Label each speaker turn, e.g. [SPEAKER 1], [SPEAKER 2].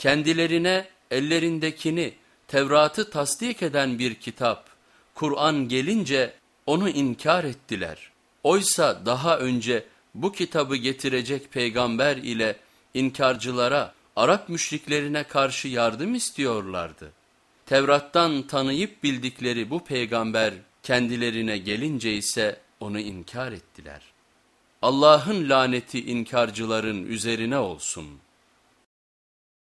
[SPEAKER 1] Kendilerine ellerindekini Tevrat'ı tasdik eden bir kitap, Kur'an gelince onu inkar ettiler. Oysa daha önce bu kitabı getirecek peygamber ile inkarcılara, Arap müşriklerine karşı yardım istiyorlardı. Tevrat'tan tanıyıp bildikleri bu peygamber kendilerine gelince ise onu inkar ettiler. Allah'ın laneti inkarcıların üzerine olsun.''